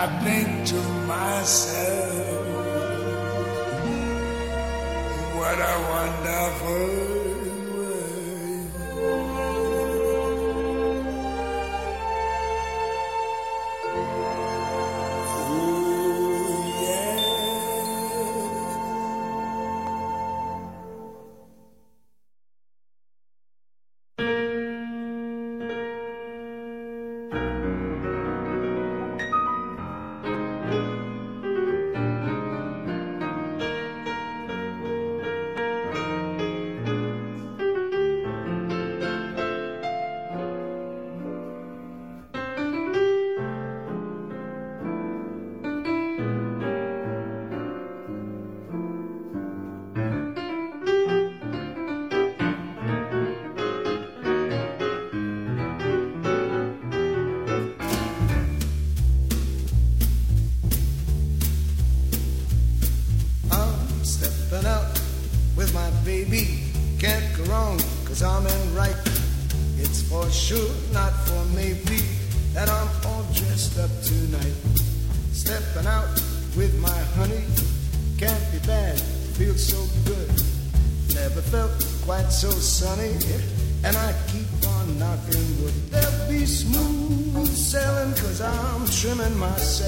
Yes,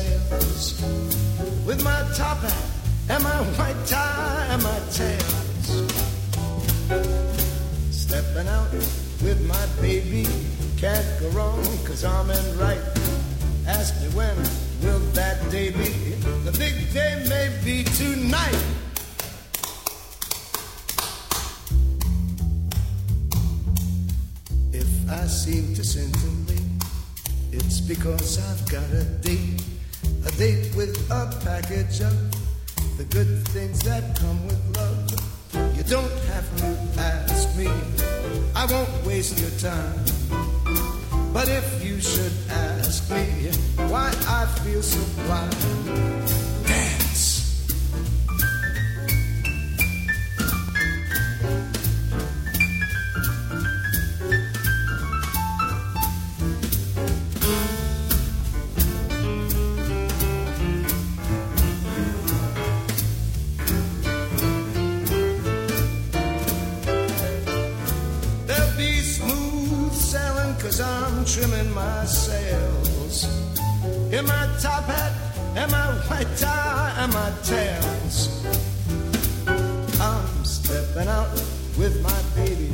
sails with my top hat and my white tie and my tails. Stepping out with my baby, can't go wrong, cause I'm in right. Ask me when will that day be? The big day may be tonight. Package of the good things that come with love. You don't have to ask me, I won't waste your time. But if you should ask me why I feel so blind, trimming my sails. In my top hat and my white tie and my tails. I'm stepping out with my baby.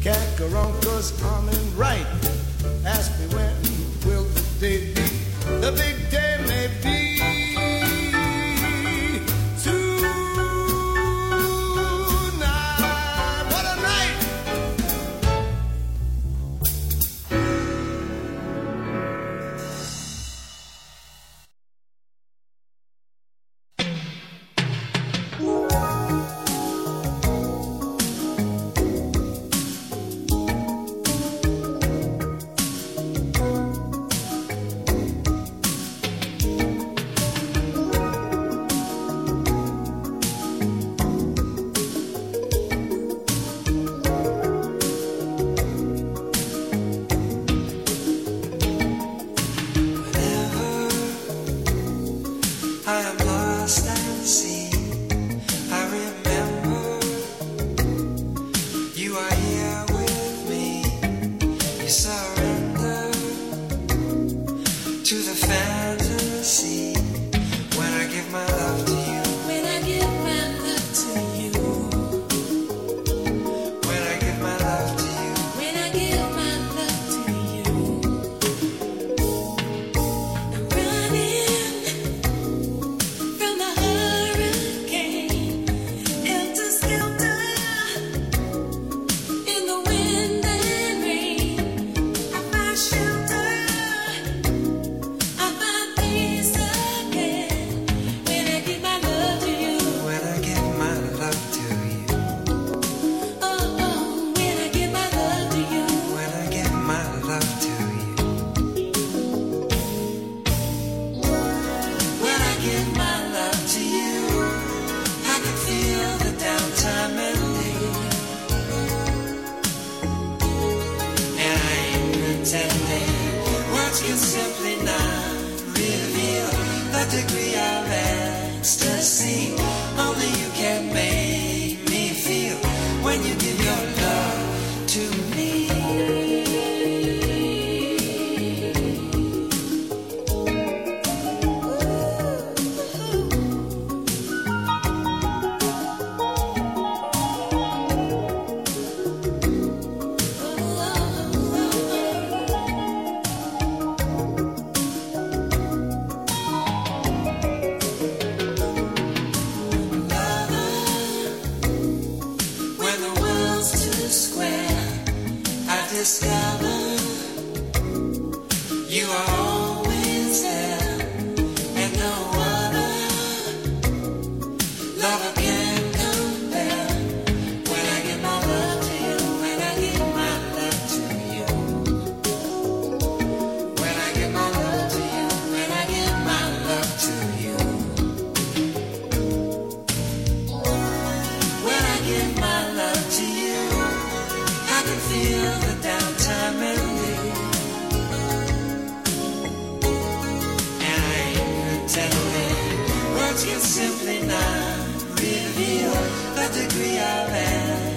Can't go wrong cause I'm in right. Ask me when will the day be? The big day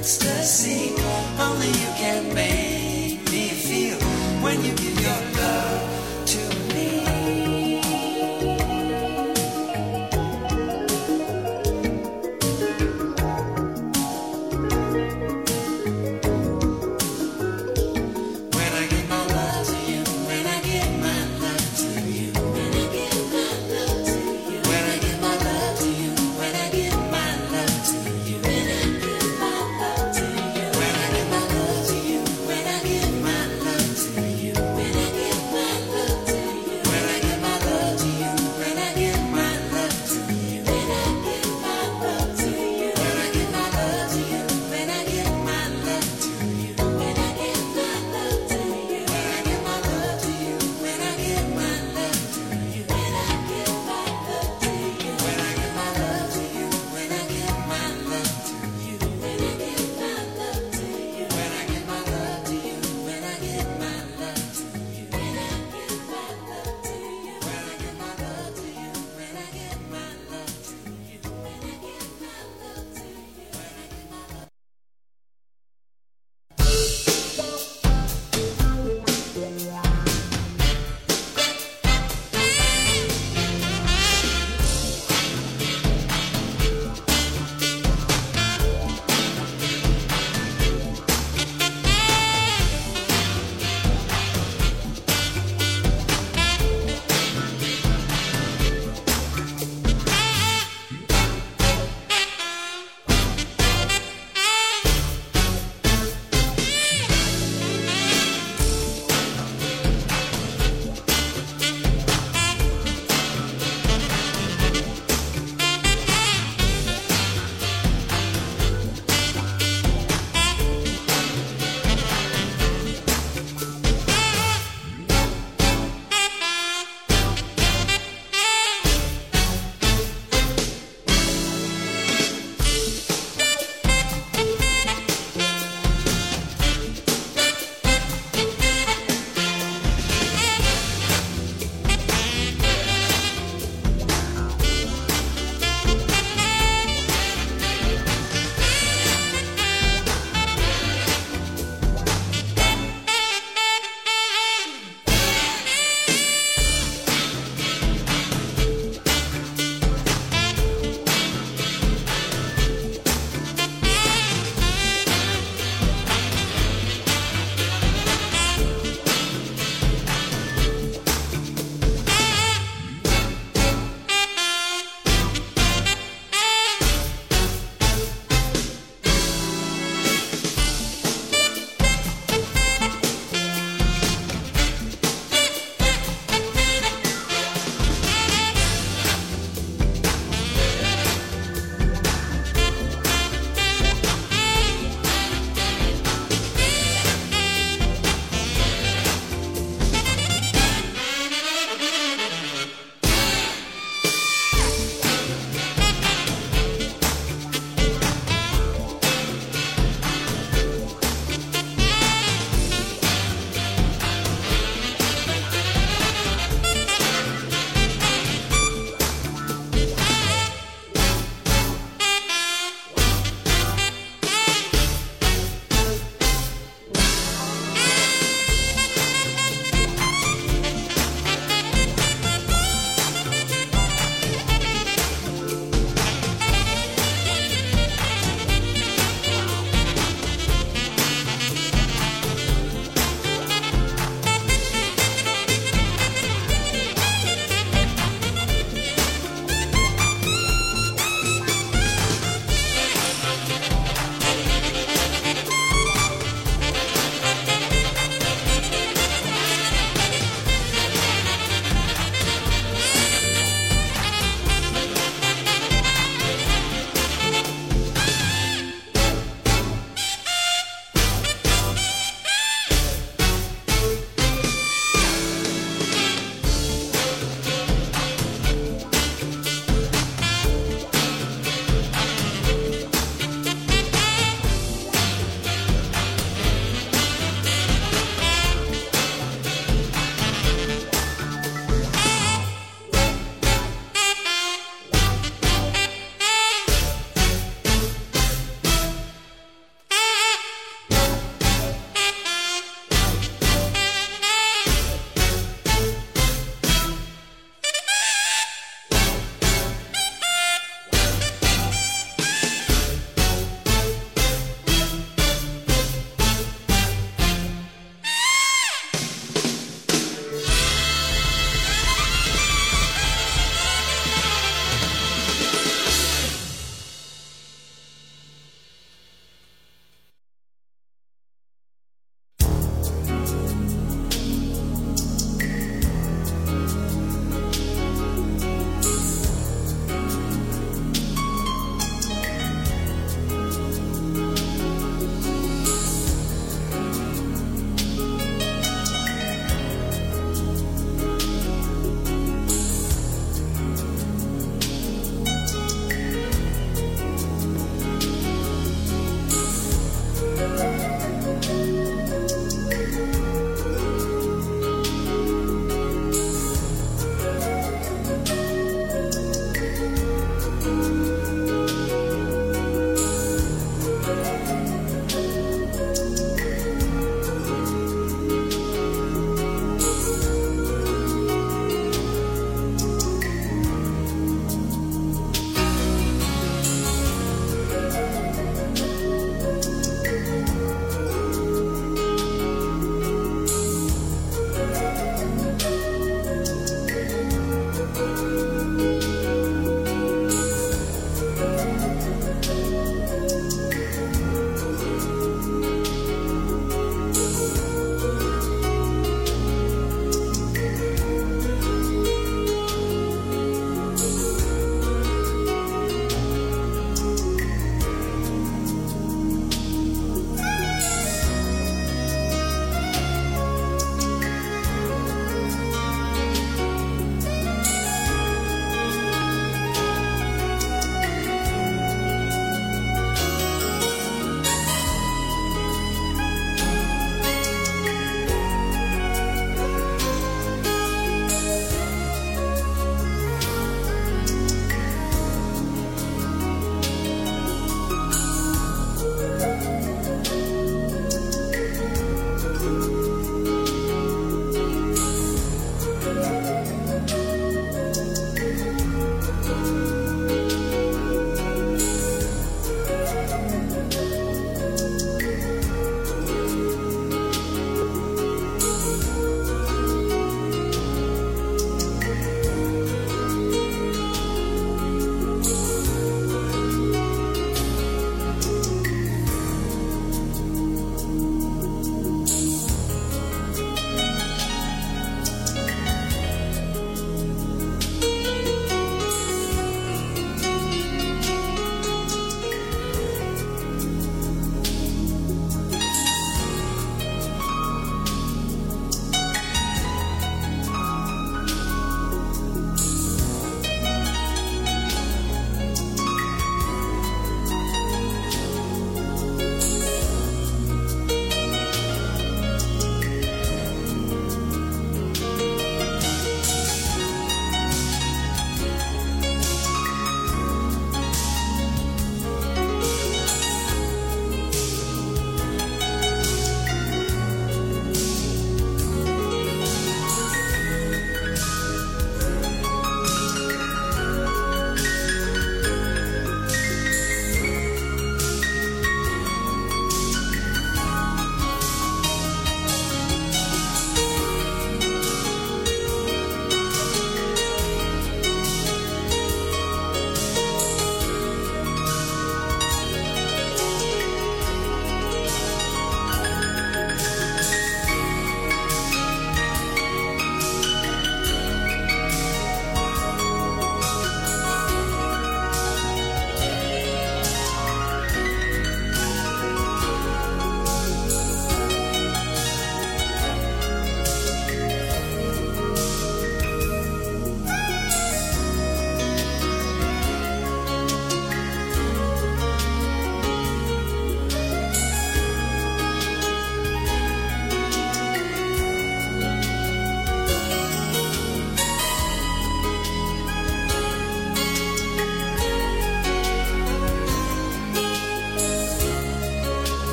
ecstasy.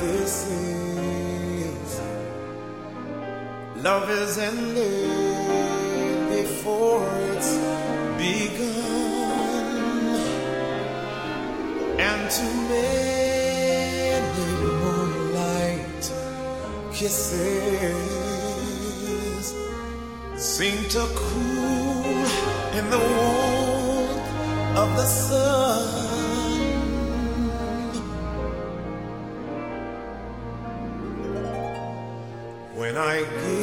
this is. Love is ended before it's begun, and too many moonlight kisses seem to cool in the warmth of the sun. like you.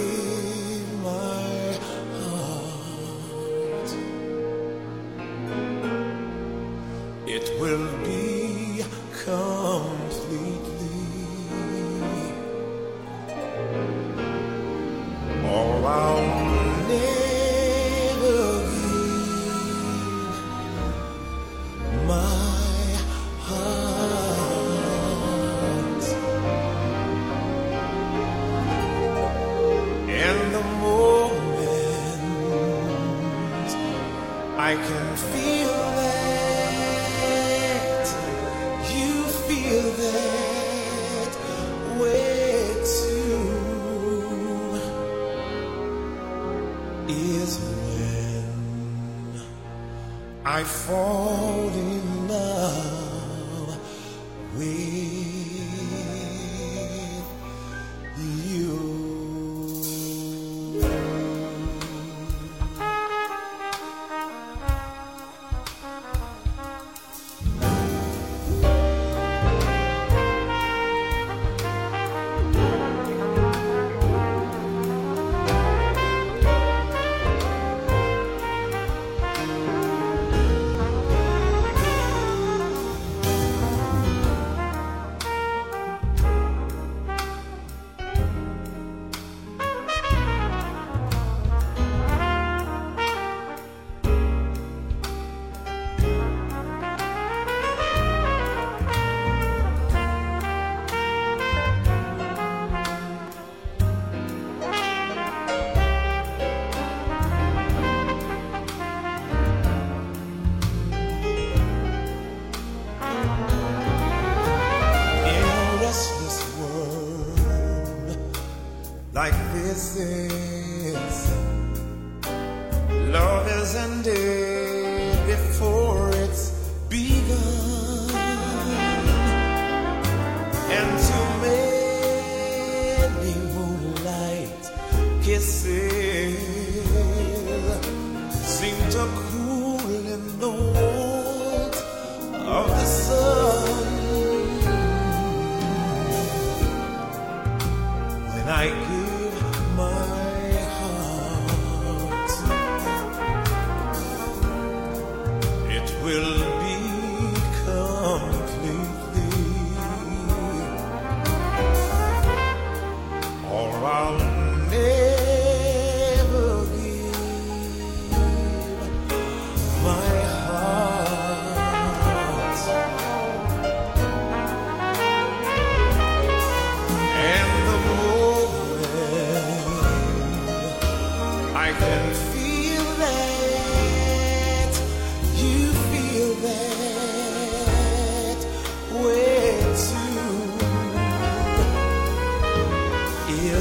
say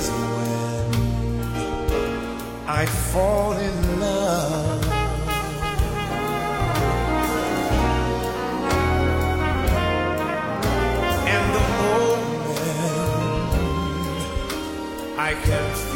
Is when I fall in love. And the moment I can